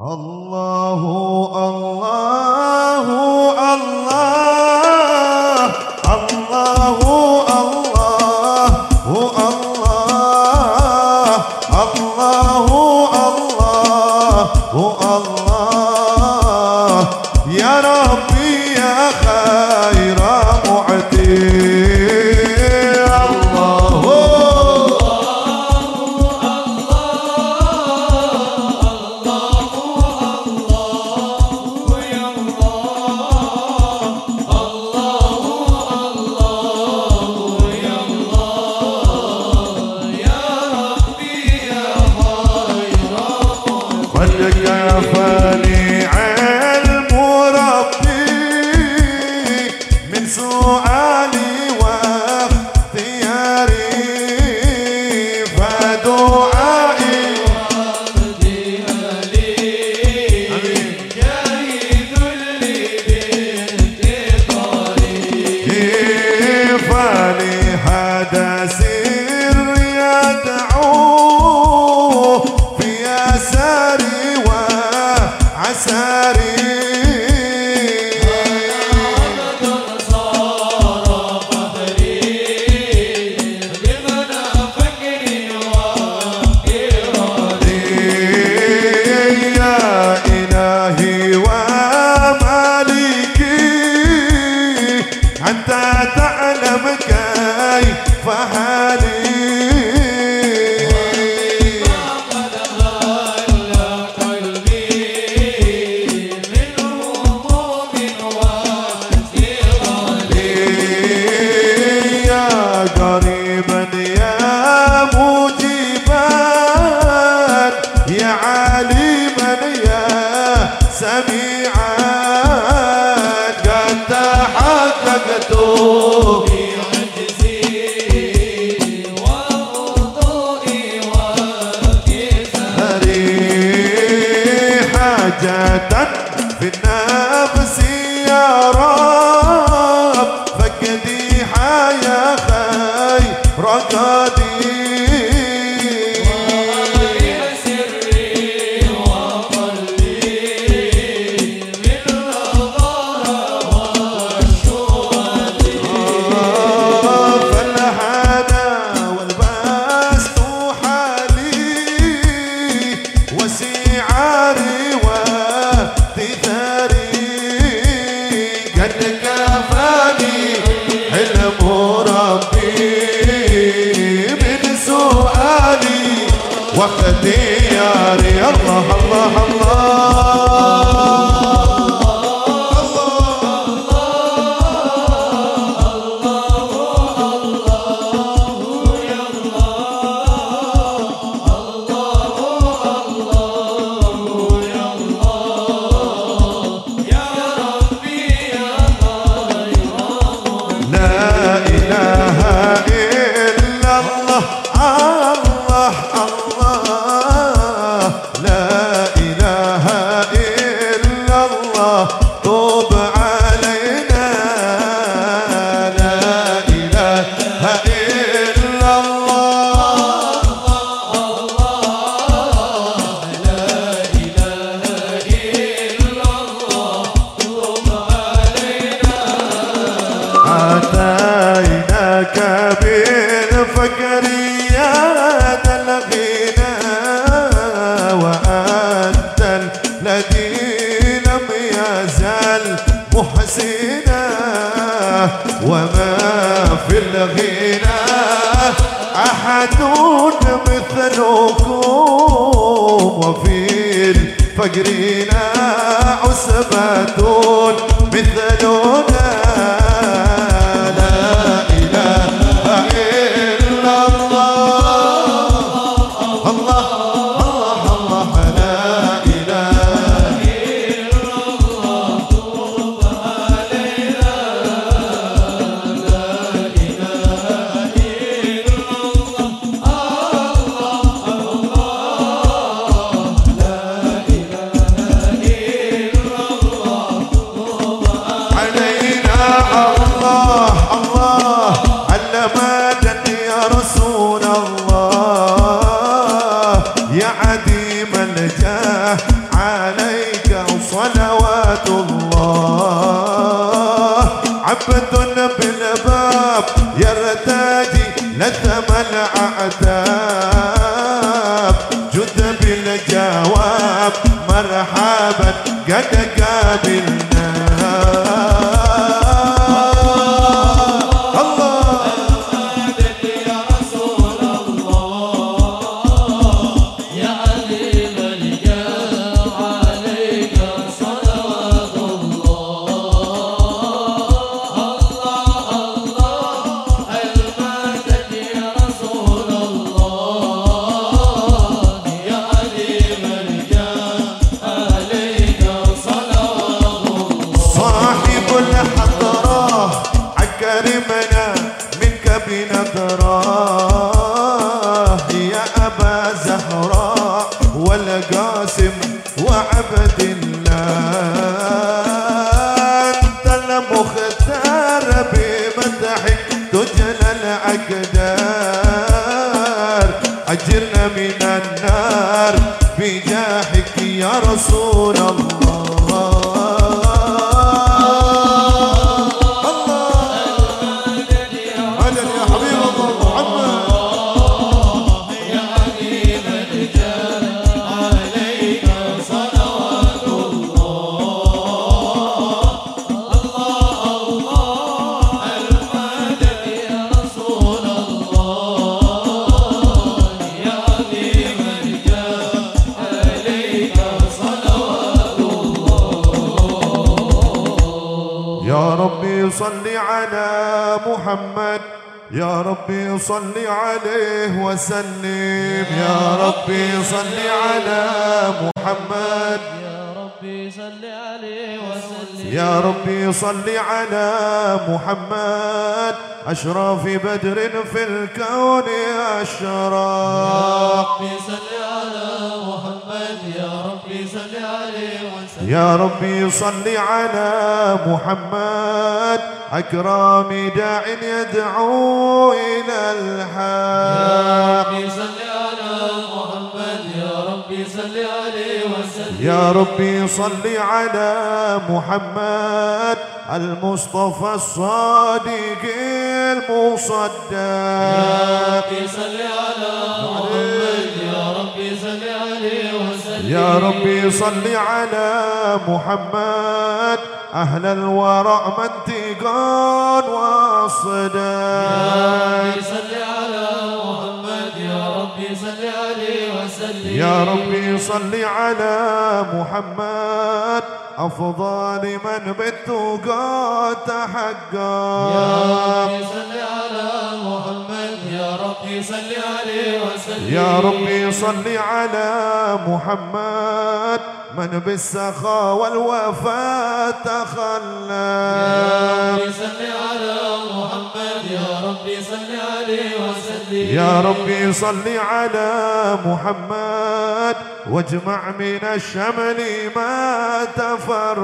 الله الله. وما في الغنى أحد مثلكم وفي الفقر عسبة مثلكم مرحبا قد قابلنا. Oh. محمد. يا ربي صل عليه وسلم. يا ربي صل على محمد. يا ربي صل عليه وسلم يا ربي صل على محمد. أشرف بدر في الكون أشرق ربي صل على محمد. يا ربي يا ربي صل على محمد. أكرم داع يدعو إلى الحق. ربي صل على محمد. يا ربي صل عليه وسلم. يا ربي صل على محمد. المصطفى الصادق المصدق. ربي صل على محمد. يا ربي صل على محمد. أهل الورع منتقان والصدق ربي صل على محمد. يا ربي صل عليه وسلم. يا ربي صل على محمد. أفضل من بالتقى تحقق ربي صل على محمد يا ربي صل عليه وسلم. يا ربي صل على محمد من بالسخاء والوفاء تخلى ربي صل على محمد يا ربي صل عليه وسلم. يا ربي صل على محمد واجمع من الشمل ما تفرق.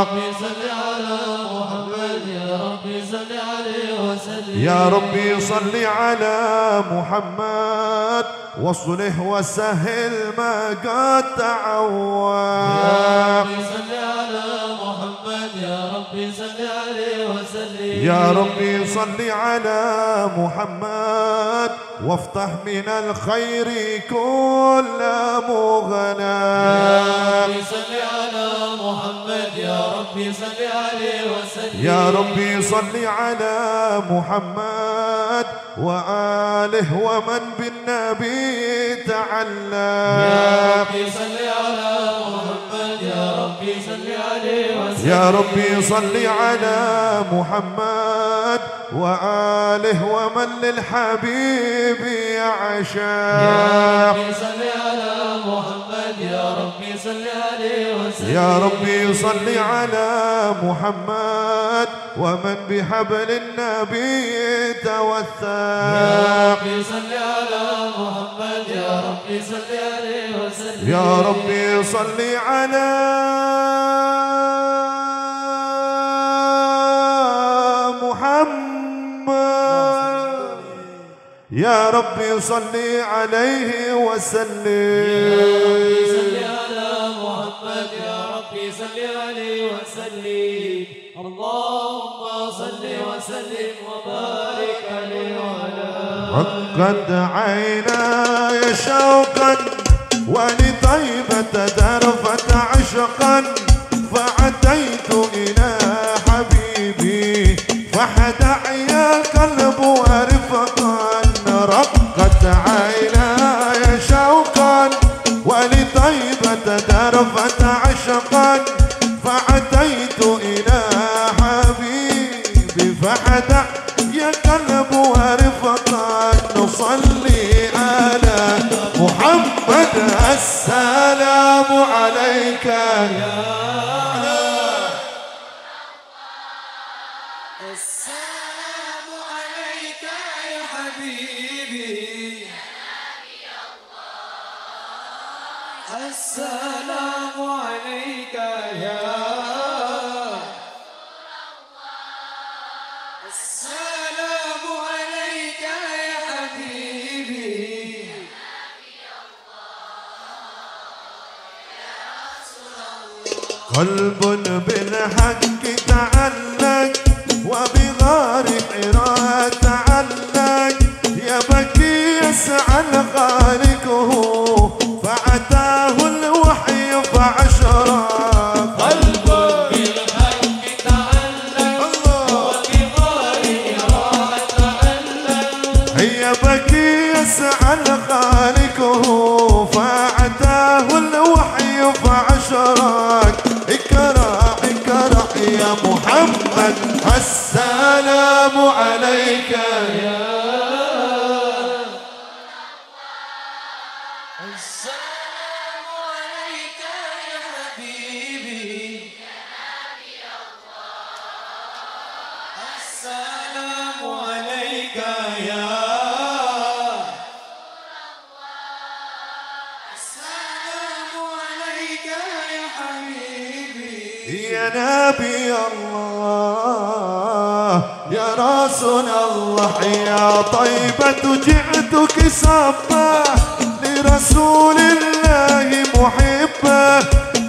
ربي صل على محمد يا ربي صل عليه وسلم. يا ربي صل على محمد. واصلح وسهل ما قد تعوق ربي صل على محمد يا ربي صل عليه وسلم. يا ربي صل على محمد. وافتح من الخير كل مغنى. ربي صل على محمد يا ربي صل عليه وسلم. يا ربي صل على محمد وآله ومن بالنبي تعلق ربي صل على محمد يا ربي صل عليه وسلم. يا ربي صل على محمد وآله ومن للحبيب يعشق ربي صل على محمد يا ربي صل عليه وسلم. يا ربي صل على محمد ومن بحبل النبي توثق ربي صل على محمد يا ربي صل عليه وسلم. يا ربي صل على يا ربي صل عليه وسلم. يا ربي صل على محمد يا ربي صل عليه وسلم. اللهم صل وسلم وبارك عليه وعلى رقد عيناي شوقا ولطيبة درفة عشقا. طيبة درفت عين قلب بالحق تعلق وب محمد السلام عليك يا رسولنا الله يا طيبة جئتك سبا لرسول الله محبة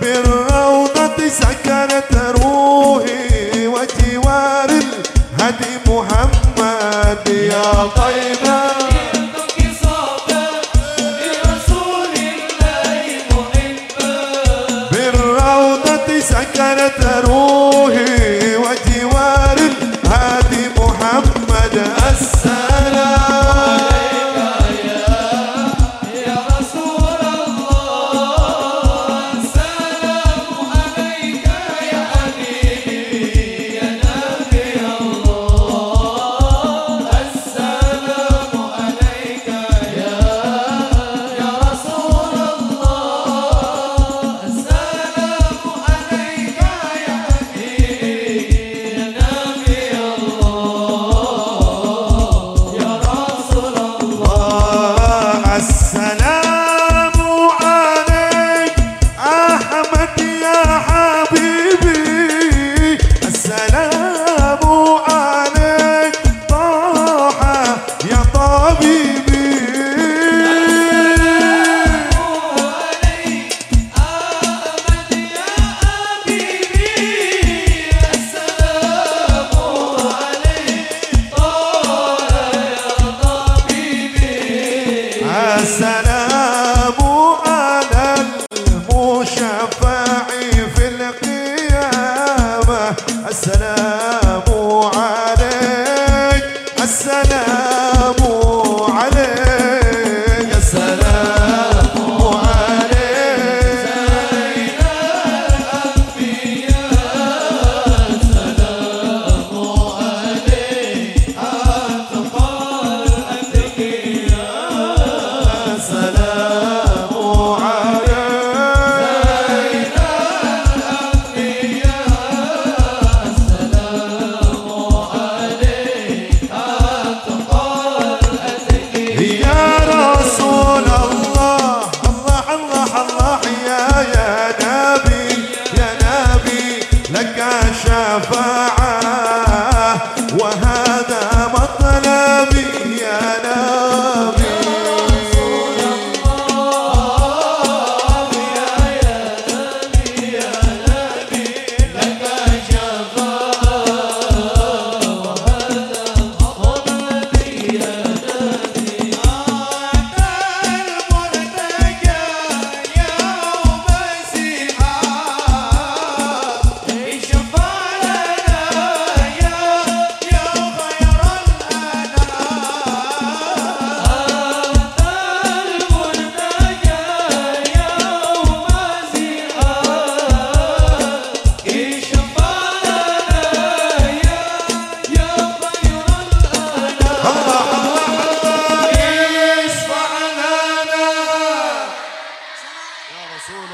بالروضة سكنت روحي وجوار الهدي محمد. يا طيبة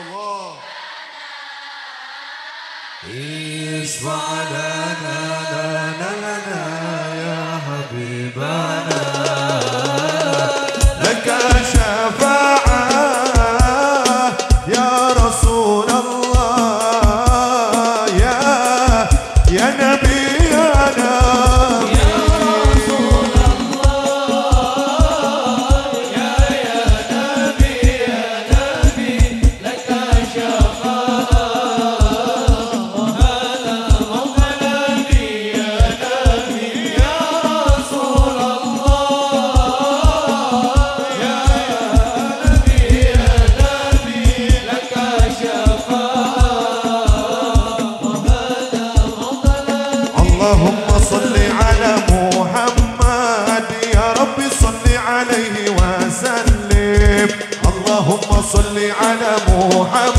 الله اشفع لنا لنا لنا يا حبيبنا؟ محمد